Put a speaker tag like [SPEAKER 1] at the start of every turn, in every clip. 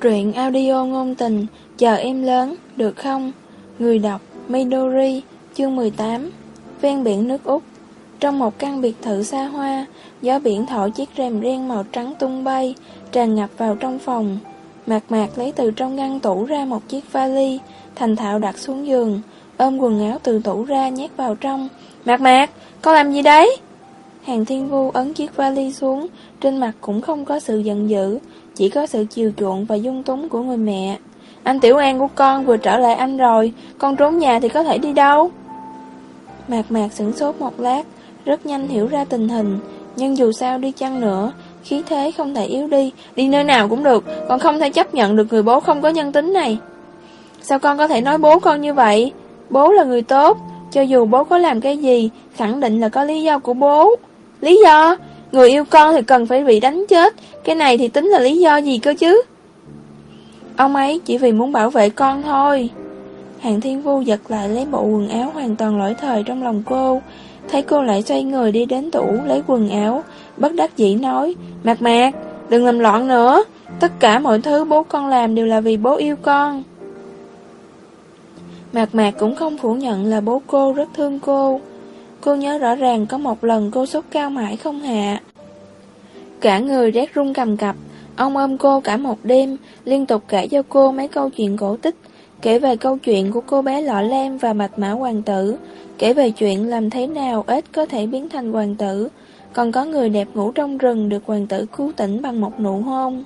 [SPEAKER 1] Truyện audio ngôn tình Chờ em lớn, được không? Người đọc Midori, chương 18 Ven biển nước Úc Trong một căn biệt thự xa hoa Gió biển thổi chiếc rèm ren màu trắng tung bay Tràn ngập vào trong phòng Mạc mạc lấy từ trong ngăn tủ ra một chiếc vali Thành thạo đặt xuống giường Ôm quần áo từ tủ ra nhét vào trong Mạc mạc, con làm gì đấy? Hàng thiên vu ấn chiếc vali xuống Trên mặt cũng không có sự giận dữ chỉ có sự chiều chuộng và dung túng của người mẹ. Anh Tiểu An của con vừa trở lại anh rồi, Con trốn nhà thì có thể đi đâu? Mạc mạc sửng sốt một lát, Rất nhanh hiểu ra tình hình. Nhưng dù sao đi chăng nữa, Khí thế không thể yếu đi Đi nơi nào cũng được. Con không thể chấp nhận được người bố không có nhân tính này. Sao con có thể nói bố con như vậy? Bố là người tốt, Cho dù bố có làm cái gì, Khẳng định là có lý do của bố. Lý do? Người yêu con thì cần phải bị đánh chết. Cái này thì tính là lý do gì cơ chứ? Ông ấy chỉ vì muốn bảo vệ con thôi. Hàng thiên vu giật lại lấy bộ quần áo hoàn toàn lỗi thời trong lòng cô. Thấy cô lại xoay người đi đến tủ lấy quần áo. Bất đắc dĩ nói Mạc mạc, đừng làm loạn nữa. Tất cả mọi thứ bố con làm đều là vì bố yêu con. Mạc mạc cũng không phủ nhận là bố cô rất thương cô. Cô nhớ rõ ràng có một lần cô sốt cao mãi không hạ. Cả người rét run cầm cập, ông ôm cô cả một đêm, liên tục kể cho cô mấy câu chuyện cổ tích, kể về câu chuyện của cô bé lọ lem và mạch mã hoàng tử, kể về chuyện làm thế nào ếch có thể biến thành hoàng tử, còn có người đẹp ngủ trong rừng được hoàng tử cứu tỉnh bằng một nụ hôn.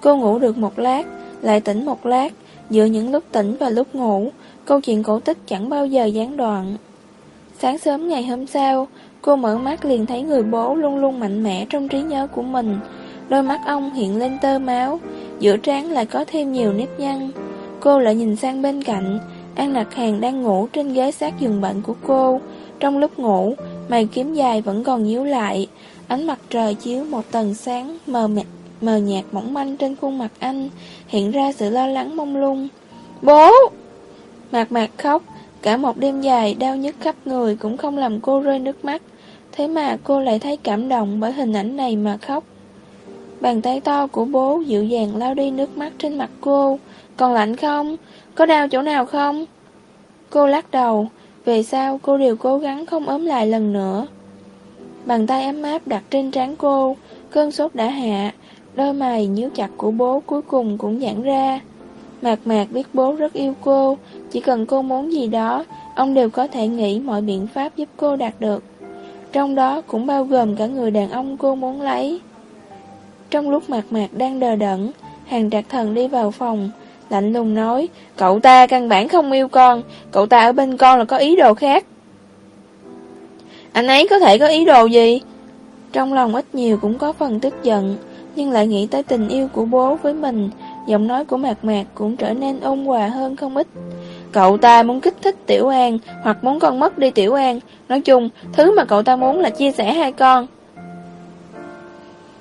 [SPEAKER 1] Cô ngủ được một lát, lại tỉnh một lát, giữa những lúc tỉnh và lúc ngủ, câu chuyện cổ tích chẳng bao giờ gián đoạn. Sáng sớm ngày hôm sau, cô mở mắt liền thấy người bố luôn luôn mạnh mẽ trong trí nhớ của mình. Đôi mắt ông hiện lên tơ máu, giữa trán lại có thêm nhiều nếp nhăn. Cô lại nhìn sang bên cạnh, An Nặc Hàng đang ngủ trên ghế sát giường bệnh của cô. Trong lúc ngủ, mày kiếm dài vẫn còn nhíu lại, ánh mặt trời chiếu một tầng sáng mờ mịt, mờ nhạt mỏng manh trên khuôn mặt anh, hiện ra sự lo lắng mông lung. Bố! Mạc mạc khóc, Cả một đêm dài, đau nhức khắp người cũng không làm cô rơi nước mắt. Thế mà cô lại thấy cảm động bởi hình ảnh này mà khóc. Bàn tay to của bố dịu dàng lau đi nước mắt trên mặt cô. Còn lạnh không? Có đau chỗ nào không? Cô lắc đầu. Về sau, cô đều cố gắng không ốm lại lần nữa. Bàn tay ấm áp đặt trên trán cô. Cơn sốt đã hạ. Đôi mày nhíu chặt của bố cuối cùng cũng giãn ra. Mạc mạc biết bố rất yêu cô, chỉ cần cô muốn gì đó, ông đều có thể nghĩ mọi biện pháp giúp cô đạt được. Trong đó cũng bao gồm cả người đàn ông cô muốn lấy. Trong lúc mạc mạc đang đờ đẫn, hàng trạc thần đi vào phòng, lạnh lùng nói, cậu ta căn bản không yêu con, cậu ta ở bên con là có ý đồ khác. Anh ấy có thể có ý đồ gì? Trong lòng ít nhiều cũng có phần tức giận, nhưng lại nghĩ tới tình yêu của bố với mình, Giọng nói của Mạc Mạc cũng trở nên ôn hòa hơn không ít. Cậu ta muốn kích thích Tiểu An Hoặc muốn con mất đi Tiểu An. Nói chung, thứ mà cậu ta muốn là chia sẻ hai con.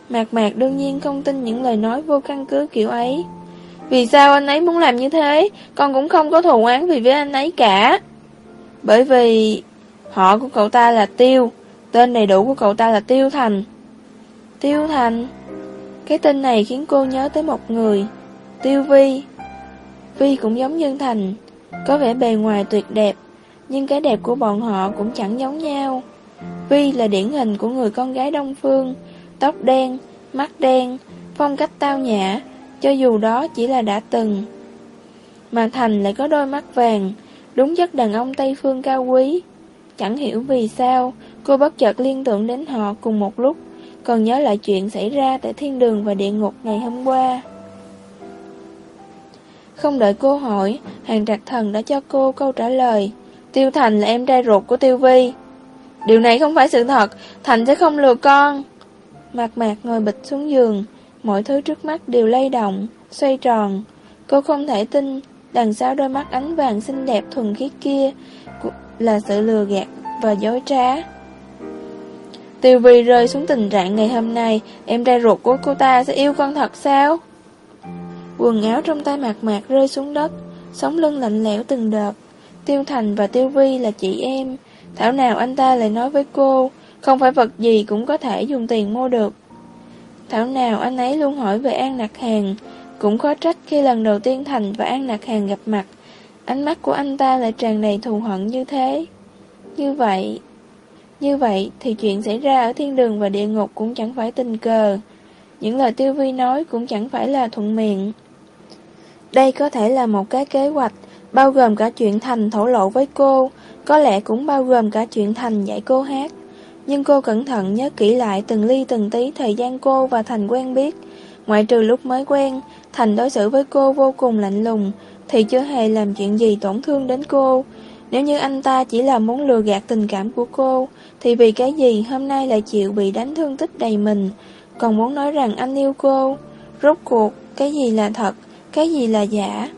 [SPEAKER 1] Mạc Mạc đương nhiên không tin những lời nói vô căn cứ kiểu ấy. Vì sao anh ấy muốn làm như thế? Con cũng không có thù oán vì với anh ấy cả. Bởi vì Họ của cậu ta là Tiêu. Tên đầy đủ của cậu ta là Tiêu Thành. Tiêu Thành? Cái tên này khiến cô nhớ tới một người. Tiêu Vi. Vi cũng giống Nhân Thành Có vẻ bề ngoài tuyệt đẹp Nhưng cái đẹp của bọn họ cũng chẳng giống nhau. Vi là điển hình của người con gái đông phương Tóc đen, mắt đen Phong cách tao nhã Cho dù đó chỉ là đã từng. Mà Thành lại có đôi mắt vàng Đúng chất đàn ông Tây Phương cao quý. Chẳng hiểu vì sao Cô bất chợt liên tưởng đến họ cùng một lúc Còn nhớ lại chuyện xảy ra tại thiên đường và địa ngục ngày hôm qua không đợi cô hỏi, Hàng Trạc Thần đã cho cô câu trả lời. Tiêu Thành là em trai ruột của Tiêu Vi. Điều này không phải sự thật, Thành sẽ không lừa con. Mạc mạc ngồi bịch xuống giường, mọi thứ trước mắt đều lay động, xoay tròn. Cô không thể tin, đằng sau đôi mắt ánh vàng xinh đẹp thuần khiết kia là sự lừa gạt và dối trá. Tiêu Vi rơi xuống tình trạng ngày hôm nay, em trai ruột của cô ta sẽ yêu con thật sao? Quần áo trong tay mạc mạc rơi xuống đất, sống lưng lạnh lẽo từng đợt. Tiêu Thành và Tiêu Vi là chị em, thảo nào anh ta lại nói với cô, không phải vật gì cũng có thể dùng tiền mua được. Thảo nào anh ấy luôn hỏi về An Nạc Hàng, Cũng khó trách khi lần đầu tiên Thành và An Nạc Hàng gặp mặt, ánh mắt của anh ta lại tràn đầy thù hận như thế. Như vậy, như vậy thì chuyện xảy ra ở thiên đường và địa ngục cũng chẳng phải tình cờ. Những lời tiêu vi nói cũng chẳng phải là thuận miệng. Đây có thể là một cái kế hoạch, bao gồm cả chuyện Thành thổ lộ với cô, có lẽ cũng bao gồm cả chuyện Thành dạy cô hát. Nhưng cô cẩn thận nhớ kỹ lại từng ly từng tí thời gian cô và Thành quen biết. Ngoại trừ lúc mới quen, Thành đối xử với cô vô cùng lạnh lùng, thì chưa hề làm chuyện gì tổn thương đến cô. Nếu như anh ta chỉ là muốn lừa gạt tình cảm của cô, thì vì cái gì hôm nay lại chịu bị đánh thương tích đầy mình, còn muốn nói rằng anh yêu cô. Rốt cuộc, cái gì là thật, cái gì là giả.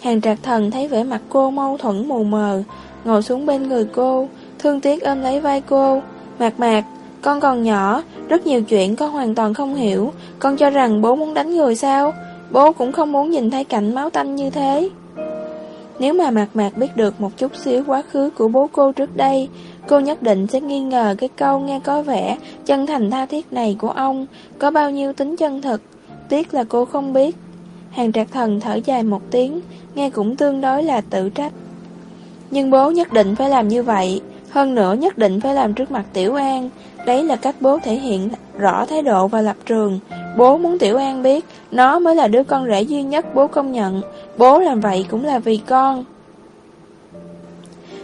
[SPEAKER 1] Hàng trạc thần thấy vẻ mặt cô mâu thuẫn mù mờ, ngồi xuống bên người cô, thương tiếc ôm lấy vai cô. Mạc mạc, con còn nhỏ, rất nhiều chuyện con hoàn toàn không hiểu, con cho rằng bố muốn đánh người sao? Bố cũng không muốn nhìn thấy cảnh máu tanh như thế. Nếu mà Mạc Mạc biết được một chút xíu quá khứ của bố cô trước đây, cô nhất định sẽ nghi ngờ cái câu nghe có vẻ chân thành tha thiết này của ông có bao nhiêu tính chân thực. Tiếc là cô không biết. Hàng trạc thần thở dài một tiếng, nghe cũng tương đối là tự trách. Nhưng bố nhất định phải làm như vậy, hơn nữa nhất định phải làm trước mặt Tiểu An. Đấy là cách bố thể hiện rõ thái độ và lập trường. Bố muốn Tiểu An biết, nó mới là đứa con rể duy nhất bố công nhận. Bố làm vậy cũng là vì con.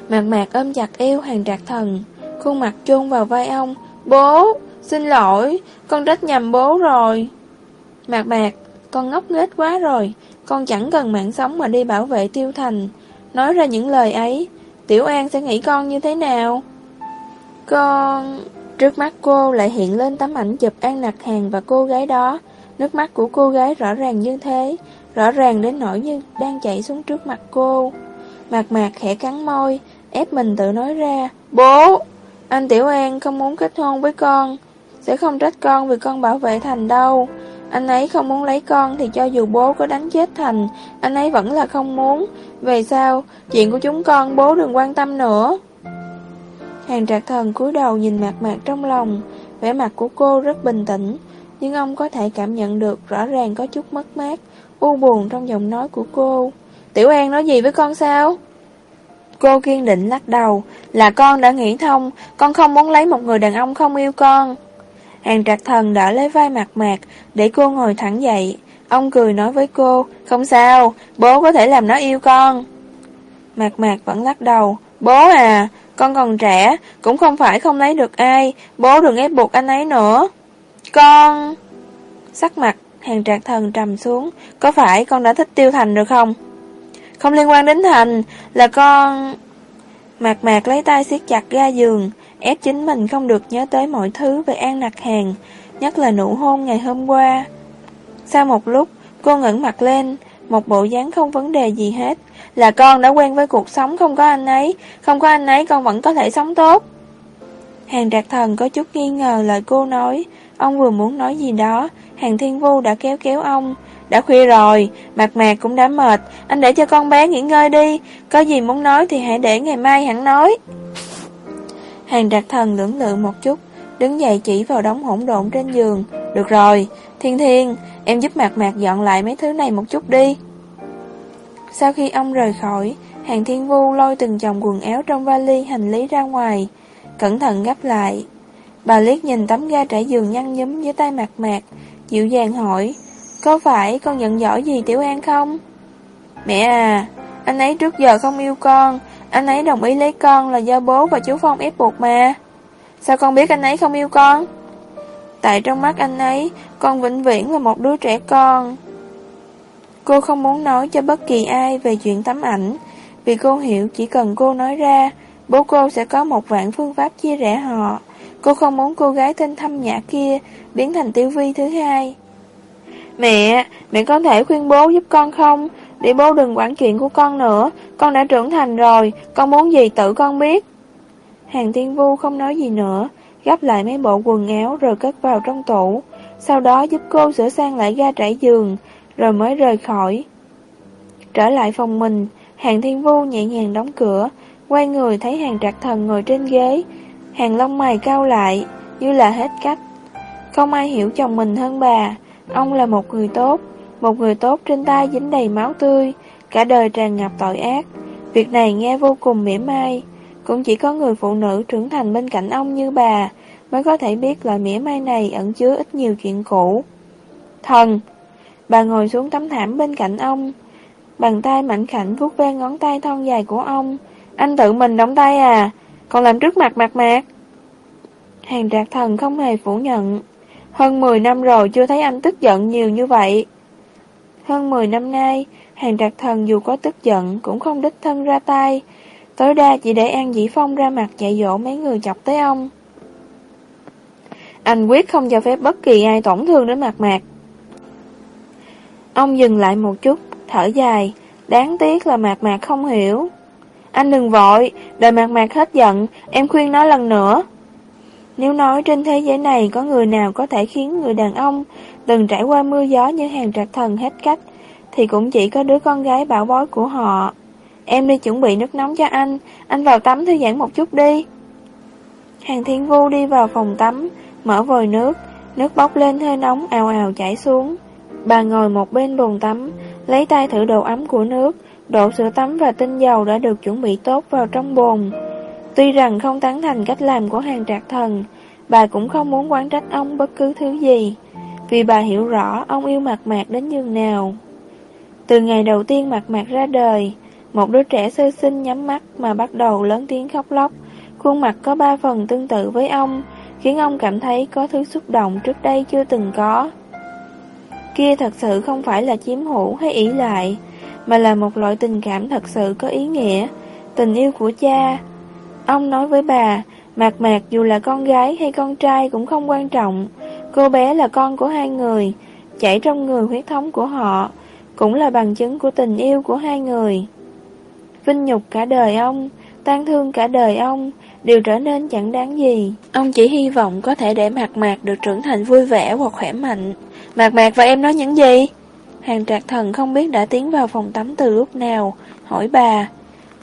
[SPEAKER 1] Mạc mạc ôm chặt eo hàng trạc thần, khuôn mặt chôn vào vai ông. Bố, xin lỗi, con trách nhầm bố rồi. Mạc mạc, con ngốc nghếch quá rồi, con chẳng cần mạng sống mà đi bảo vệ tiêu thành. Nói ra những lời ấy, Tiểu An sẽ nghĩ con như thế nào? Con... Trước mắt cô lại hiện lên tấm ảnh chụp An Nặc Hàng và cô gái đó. Nước mắt của cô gái rõ ràng như thế, rõ ràng đến nỗi như đang chảy xuống trước mặt cô. Mạc mạc khẽ cắn môi, ép mình tự nói ra, Bố! Anh Tiểu An không muốn kết hôn với con, sẽ không trách con vì con bảo vệ Thành đâu. Anh ấy không muốn lấy con thì cho dù bố có đánh chết Thành, anh ấy vẫn là không muốn. Về sau, chuyện của chúng con bố đừng quan tâm nữa. Hàng trạc thần cúi đầu nhìn mặt mạc trong lòng, vẻ mặt của cô rất bình tĩnh, nhưng ông có thể cảm nhận được rõ ràng có chút mất mát, u buồn trong giọng nói của cô. Tiểu An nói gì với con sao? Cô kiên định lắc đầu, là con đã nghĩ thông, con không muốn lấy một người đàn ông không yêu con. Hàng trạc thần đỡ lấy vai mặt mạc, để cô ngồi thẳng dậy. Ông cười nói với cô, không sao, bố có thể làm nó yêu con. Mạc mạc vẫn lắc đầu, bố à, con còn trẻ, cũng không phải không lấy được ai, bố đừng ép buộc anh ấy nữa. Con... Sắc mặt, hàng trạc thần trầm xuống, có phải con đã thích tiêu thành rồi không? Không liên quan đến thành, là con... Mạc mạc lấy tay siết chặt ga giường, ép chính mình không được nhớ tới mọi thứ về An Nặc Hàng, nhất là nụ hôn ngày hôm qua. Sau một lúc, cô ngẩng mặt lên, một bộ dáng không vấn đề gì hết. Là con đã quen với cuộc sống không có anh ấy, không có anh ấy con vẫn có thể sống tốt. Hàng trạc thần có chút nghi ngờ lời cô nói, ông vừa muốn nói gì đó, hàng thiên vu đã kéo kéo ông. Đã khuya rồi, mặt mạc cũng đã mệt, anh để cho con bé nghỉ ngơi đi, có gì muốn nói thì hãy để ngày mai hẳn nói. Hàng trạc thần lưỡng lự một chút, đứng dậy chỉ vào đống hỗn độn trên giường. Được rồi, thiên thiên, em giúp mạc mạc dọn lại mấy thứ này một chút đi. Sau khi ông rời khỏi, hàng thiên vu lôi từng chồng quần áo trong vali hành lý ra ngoài, cẩn thận gấp lại. Bà liếc nhìn tấm ga trải giường nhăn nhúm dưới tay mạc mạc, dịu dàng hỏi, có phải con giận giỏi gì Tiểu An không? Mẹ à, anh ấy trước giờ không yêu con, anh ấy đồng ý lấy con là do bố và chú Phong ép buộc mà. Sao con biết anh ấy không yêu con? Tại trong mắt anh ấy, con vĩnh viễn là một đứa trẻ con. Cô không muốn nói cho bất kỳ ai về chuyện tấm ảnh, vì cô hiểu chỉ cần cô nói ra, bố cô sẽ có một vạn phương pháp chia rẽ họ. Cô không muốn cô gái tên thâm nhã kia biến thành tiêu vi thứ hai. Mẹ, mẹ có thể khuyên bố giúp con không? Để bố đừng quản chuyện của con nữa, con đã trưởng thành rồi, con muốn gì tự con biết. Hàng tiên vu không nói gì nữa, gấp lại mấy bộ quần áo rồi cất vào trong tủ, sau đó giúp cô sửa sang lại ga trải giường, rồi mới rời khỏi. Trở lại phòng mình, hàng thiên vu nhẹ nhàng đóng cửa, quay người thấy hàng trạc thần ngồi trên ghế, hàng lông mày cao lại, như là hết cách. Không ai hiểu chồng mình hơn bà, ông là một người tốt, một người tốt trên tay dính đầy máu tươi, cả đời tràn ngập tội ác. Việc này nghe vô cùng mỉa mai. Cũng chỉ có người phụ nữ trưởng thành bên cạnh ông như bà mới có thể biết loại mỉa mai này ẩn chứa ít nhiều chuyện cũ. Thần! Bà ngồi xuống tấm thảm bên cạnh ông. Bàn tay mạnh khảnh vuốt ve ngón tay thon dài của ông. Anh tự mình động tay à? Còn làm trước mặt mặt mạc? Hàng trạc thần không hề phủ nhận. Hơn 10 năm rồi chưa thấy anh tức giận nhiều như vậy. Hơn 10 năm nay, hàng trạc thần dù có tức giận cũng không đích thân ra tay. Tối đa chỉ để An Dĩ Phong ra mặt dạy dỗ mấy người chọc tới ông. Anh quyết không cho phép bất kỳ ai tổn thương đến mặt mạc. Ông dừng lại một chút, thở dài, đáng tiếc là mạc mạc không hiểu. Anh đừng vội, đợi mạc mạc hết giận, em khuyên nó lần nữa. Nếu nói trên thế giới này có người nào có thể khiến người đàn ông từng trải qua mưa gió như hàng trạc thần hết cách, thì cũng chỉ có đứa con gái bảo bối của họ. Em đi chuẩn bị nước nóng cho anh, anh vào tắm thư giãn một chút đi. Hàng thiên vu đi vào phòng tắm, mở vòi nước, nước bốc lên hơi nóng ào ào chảy xuống. Bà ngồi một bên bồn tắm, lấy tay thử độ ấm của nước, độ sữa tắm và tinh dầu đã được chuẩn bị tốt vào trong bồn. Tuy rằng không tán thành cách làm của hàng trạc thần, bà cũng không muốn quán trách ông bất cứ thứ gì, vì bà hiểu rõ ông yêu mặt mạc đến nhường nào. Từ ngày đầu tiên mặt mạc ra đời, một đứa trẻ sơ sinh nhắm mắt mà bắt đầu lớn tiếng khóc lóc, khuôn mặt có ba phần tương tự với ông, khiến ông cảm thấy có thứ xúc động trước đây chưa từng có. Kia thật sự không phải là chiếm hữu hay ý lại, mà là một loại tình cảm thật sự có ý nghĩa, tình yêu của cha. Ông nói với bà, Mạc Mạc dù là con gái hay con trai cũng không quan trọng, cô bé là con của hai người, chảy trong người huyết thống của họ, cũng là bằng chứng của tình yêu của hai người. Vinh nhục cả đời ông, tan thương cả đời ông, đều trở nên chẳng đáng gì. Ông chỉ hy vọng có thể để Mạc Mạc được trưởng thành vui vẻ hoặc khỏe mạnh. Mạc Mạc và em nói những gì? Hàng trạc thần không biết đã tiến vào phòng tắm từ lúc nào, hỏi bà.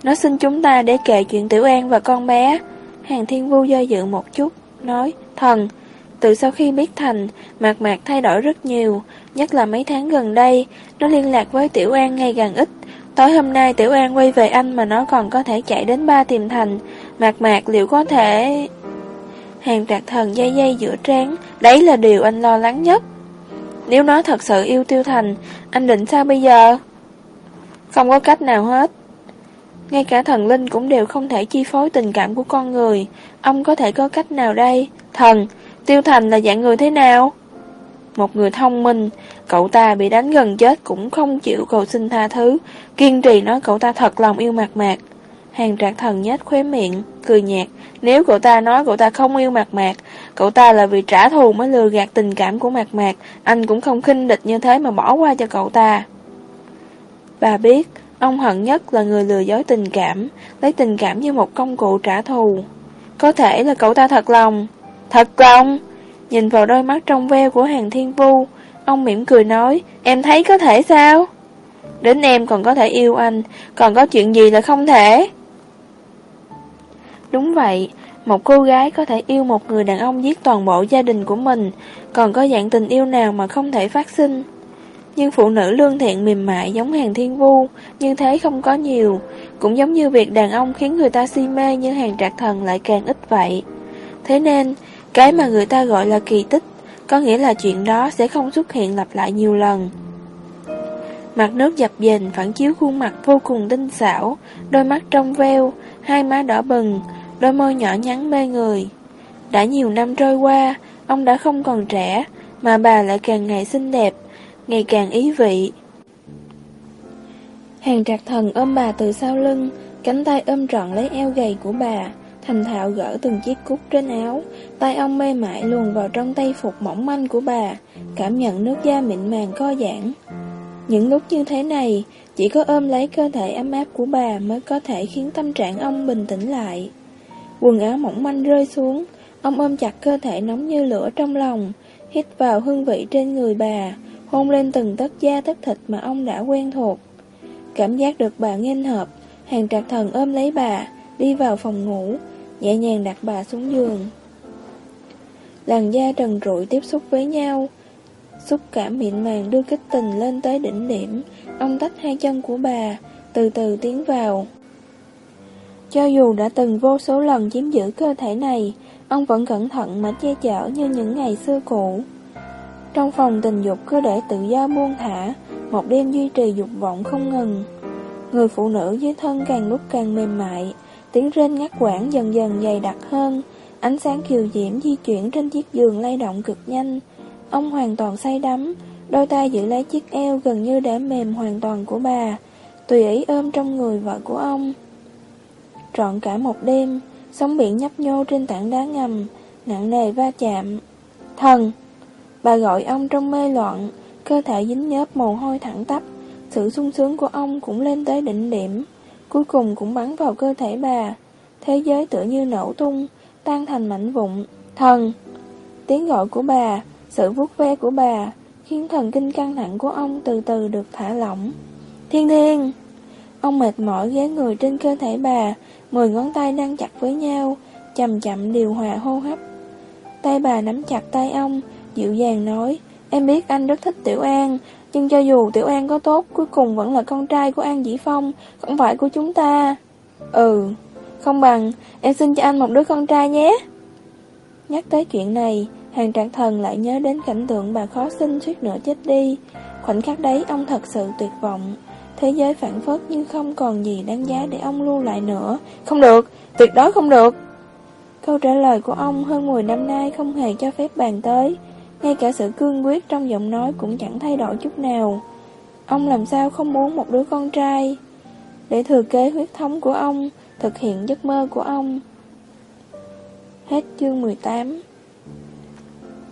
[SPEAKER 1] Nó xin chúng ta để kể chuyện Tiểu An và con bé. Hàng thiên vu do dự một chút, nói, thần, từ sau khi biết Thành, Mạc Mạc thay đổi rất nhiều, nhất là mấy tháng gần đây, nó liên lạc với Tiểu An ngày càng ít. Tối hôm nay Tiểu An quay về anh mà nó còn có thể chạy đến ba tìm Thành, Mạc Mạc liệu có thể... Hàng trạc thần dây dây giữa trán, đấy là điều anh lo lắng nhất. Nếu nó thật sự yêu Tiêu Thành, anh định sao bây giờ? Không có cách nào hết. Ngay cả thần linh cũng đều không thể chi phối tình cảm của con người. Ông có thể có cách nào đây? Thần, Tiêu Thành là dạng người thế nào? Một người thông minh, cậu ta bị đánh gần chết cũng không chịu cầu xin tha thứ, kiên trì nói cậu ta thật lòng yêu mạc mạc. Hàng trạc thần nhếch khóe miệng, cười nhạt, nếu cậu ta nói cậu ta không yêu mạc mạc, cậu ta là vì trả thù mới lừa gạt tình cảm của mạc mạc, anh cũng không khinh địch như thế mà bỏ qua cho cậu ta. Bà biết, ông hận nhất là người lừa dối tình cảm, lấy tình cảm như một công cụ trả thù. Có thể là cậu ta thật lòng. Thật lòng! Nhìn vào đôi mắt trong veo của hàng thiên vu, ông mỉm cười nói, em thấy có thể sao? Đến em còn có thể yêu anh, còn có chuyện gì là không thể? Đúng vậy, một cô gái có thể yêu một người đàn ông giết toàn bộ gia đình của mình, còn có dạng tình yêu nào mà không thể phát sinh. Nhưng phụ nữ lương thiện mềm mại giống hàng thiên vu, như thế không có nhiều, cũng giống như việc đàn ông khiến người ta si mê như hàng trạc thần lại càng ít vậy. Thế nên, cái mà người ta gọi là kỳ tích, có nghĩa là chuyện đó sẽ không xuất hiện lặp lại nhiều lần. Mặt nước dập dềnh phản chiếu khuôn mặt vô cùng tinh xảo, đôi mắt trong veo, hai má đỏ bừng, đôi môi nhỏ nhắn mê người. Đã nhiều năm trôi qua, ông đã không còn trẻ, mà bà lại càng ngày xinh đẹp, ngày càng ý vị. Hàng trạc thần ôm bà từ sau lưng, cánh tay ôm trọn lấy eo gầy của bà, thành thạo gỡ từng chiếc cúc trên áo, tay ông mê mại luồn vào trong tay phục mỏng manh của bà, cảm nhận nước da mịn màng co giãn. Những lúc như thế này, chỉ có ôm lấy cơ thể ấm áp của bà mới có thể khiến tâm trạng ông bình tĩnh lại. Quần áo mỏng manh rơi xuống, ông ôm chặt cơ thể nóng như lửa trong lòng, hít vào hương vị trên người bà, hôn lên từng tấc da tấc thịt mà ông đã quen thuộc. Cảm giác được bà nghênh hợp, hàng trạc thần ôm lấy bà, đi vào phòng ngủ, nhẹ nhàng đặt bà xuống giường. Làn da trần trụi tiếp xúc với nhau, Xúc cảm mịn màng đưa kích tình lên tới đỉnh điểm Ông tách hai chân của bà Từ từ tiến vào Cho dù đã từng vô số lần chiếm giữ cơ thể này Ông vẫn cẩn thận mà che chở như những ngày xưa cũ trong phòng tình dục cứ để tự do buông thả, Một đêm duy trì dục vọng không ngừng. Người phụ nữ dưới thân càng lúc càng mềm mại, Tiếng rên ngắt quãng dần dần dày đặc hơn. Ánh sáng kiều diễm di chuyển trên chiếc giường lay động cực nhanh. Ông hoàn toàn say đắm, Đôi tay giữ lấy chiếc eo gần như đã mềm hoàn toàn của bà, Tùy ý ôm trong người vợ của ông. Trọn cả một đêm, Sóng biển nhấp nhô trên tảng đá ngầm, Nặng nề va chạm. Thần! Bà gọi ông trong mê loạn, Cơ thể dính nhớp mồ hôi thẳng tắp. Sự sung sướng của ông cũng lên tới đỉnh điểm. Cuối cùng cũng bắn vào cơ thể bà. Thế giới tựa như nổ tung, Tan thành mảnh vụn. Thần! Tiếng gọi của bà, Sự vuốt ve của bà, Khiến thần kinh căng thẳng của ông từ từ được thả lỏng. Thiên thiên! Ông mệt mỏi ghé người trên cơ thể bà, Mười ngón tay đang chặt với nhau, Chậm chậm điều hòa hô hấp. Tay bà nắm chặt tay ông Dịu dàng nói Em biết anh rất thích Tiểu An Nhưng cho dù Tiểu An có tốt Cuối cùng vẫn là con trai của An Dĩ Phong Không phải của chúng ta. Ừ Không bằng Em xin cho anh một đứa con trai nhé. Nhắc tới chuyện này Hàng trạng thần lại nhớ đến cảnh tượng bà khó sinh suýt nữa chết đi. Khoảnh khắc đấy ông thật sự tuyệt vọng. Thế giới phản phất như không còn gì đáng giá để ông lưu lại nữa. Không được, tuyệt đối không được. Câu trả lời của ông hơn 10 năm nay không hề cho phép bàn tới. Ngay cả sự cương quyết trong giọng nói cũng chẳng thay đổi chút nào. Ông làm sao không muốn một đứa con trai? Để thừa kế huyết thống của ông, Thực hiện giấc mơ của ông. Hết chương 18